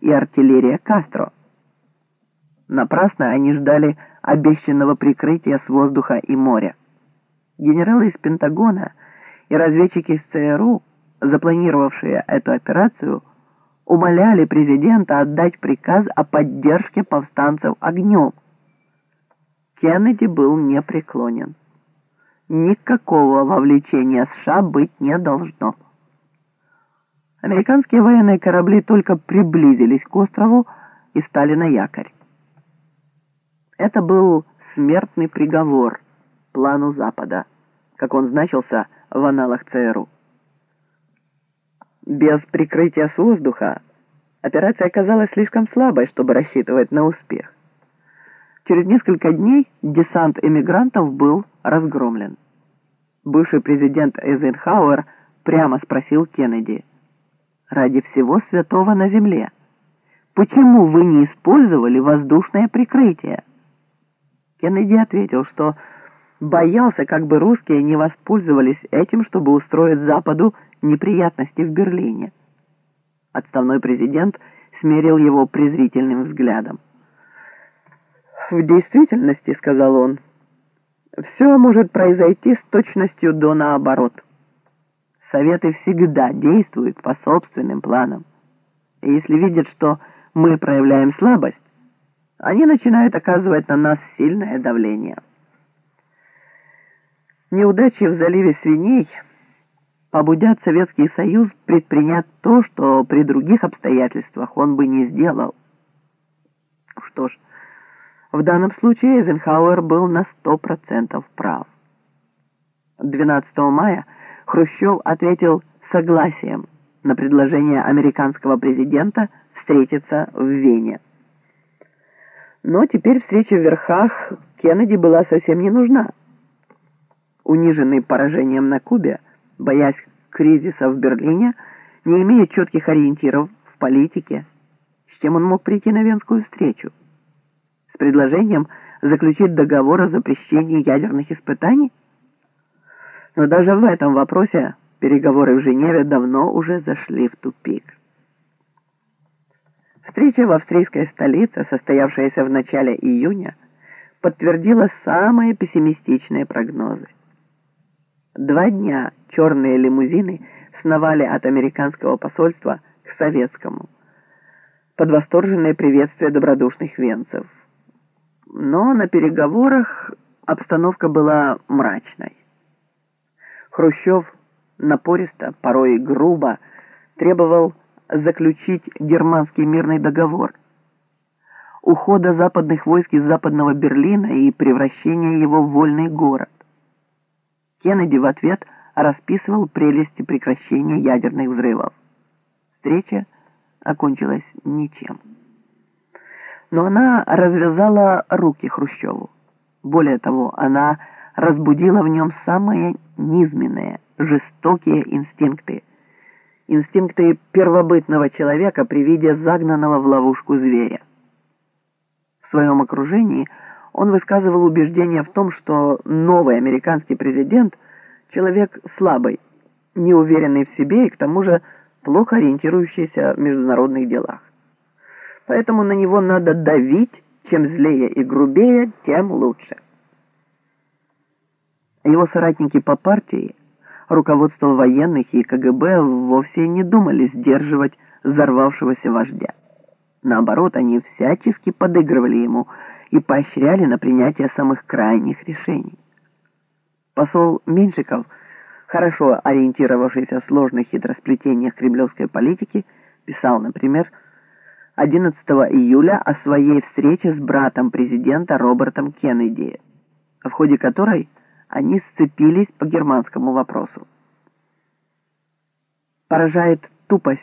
и артиллерия Кастро. Напрасно они ждали обещанного прикрытия с воздуха и моря. Генералы из Пентагона и разведчики из ЦРУ, запланировавшие эту операцию, умоляли президента отдать приказ о поддержке повстанцев огнем. Кеннеди был непреклонен. Никакого вовлечения США быть не должно. Американские военные корабли только приблизились к острову и стали на якорь. Это был смертный приговор плану Запада, как он значился в аналах ЦРУ. Без прикрытия с воздуха операция оказалась слишком слабой, чтобы рассчитывать на успех. Через несколько дней десант эмигрантов был разгромлен. Бывший президент Эйзенхауэр прямо спросил Кеннеди, «Ради всего святого на земле, почему вы не использовали воздушное прикрытие?» Кеннеди ответил, что боялся, как бы русские не воспользовались этим, чтобы устроить Западу неприятности в Берлине. Отставной президент смерил его презрительным взглядом. «В действительности, — сказал он, — все может произойти с точностью до наоборот. Советы всегда действуют по собственным планам. И если видят, что мы проявляем слабость, они начинают оказывать на нас сильное давление. Неудачи в заливе свиней побудят Советский Союз предпринять то, что при других обстоятельствах он бы не сделал. Что ж, в данном случае Эйзенхауэр был на сто процентов прав. 12 мая Хрущев ответил согласием на предложение американского президента встретиться в Вене. Но теперь встреча в верхах Кеннеди была совсем не нужна. Униженный поражением на Кубе, боясь кризиса в Берлине, не имея четких ориентиров в политике, с чем он мог прийти на венскую встречу? С предложением заключить договор о запрещении ядерных испытаний? Но даже в этом вопросе переговоры в Женеве давно уже зашли в тупик. Встреча в австрийской столице, состоявшаяся в начале июня, подтвердила самые пессимистичные прогнозы. Два дня черные лимузины сновали от американского посольства к советскому, под восторженное приветствие добродушных венцев. Но на переговорах обстановка была мрачной. Хрущев напористо, порой грубо, требовал заключить германский мирный договор, ухода западных войск из западного Берлина и превращения его в вольный город. Кеннеди в ответ расписывал прелести прекращения ядерных взрывов. Встреча окончилась ничем. Но она развязала руки Хрущеву. Более того, она разбудила в нем самые низменные, жестокие инстинкты – инстинкты первобытного человека при виде загнанного в ловушку зверя. В своем окружении он высказывал убеждение в том, что новый американский президент – человек слабый, неуверенный в себе и к тому же плохо ориентирующийся в международных делах. Поэтому на него надо давить, чем злее и грубее, тем лучше. Его соратники по партии руководство военных и КГБ вовсе не думали сдерживать взорвавшегося вождя. Наоборот, они всячески подыгрывали ему и поощряли на принятие самых крайних решений. Посол Меньшиков, хорошо ориентировавшийся в сложных хитросплетениях кремлевской политики, писал, например, 11 июля о своей встрече с братом президента Робертом Кеннеди, в ходе которой они сцепились по германскому вопросу. Поражает тупость,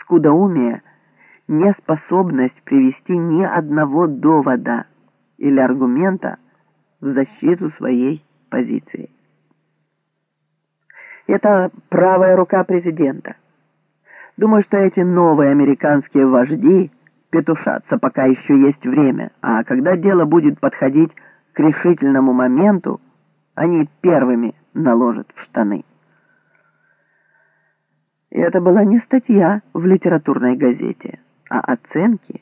скудоумие, неспособность привести ни одного довода или аргумента в защиту своей позиции. Это правая рука президента. Думаю, что эти новые американские вожди петушатся, пока еще есть время, а когда дело будет подходить к решительному моменту, они первыми наложат в штаны. И это была не статья в литературной газете, а оценки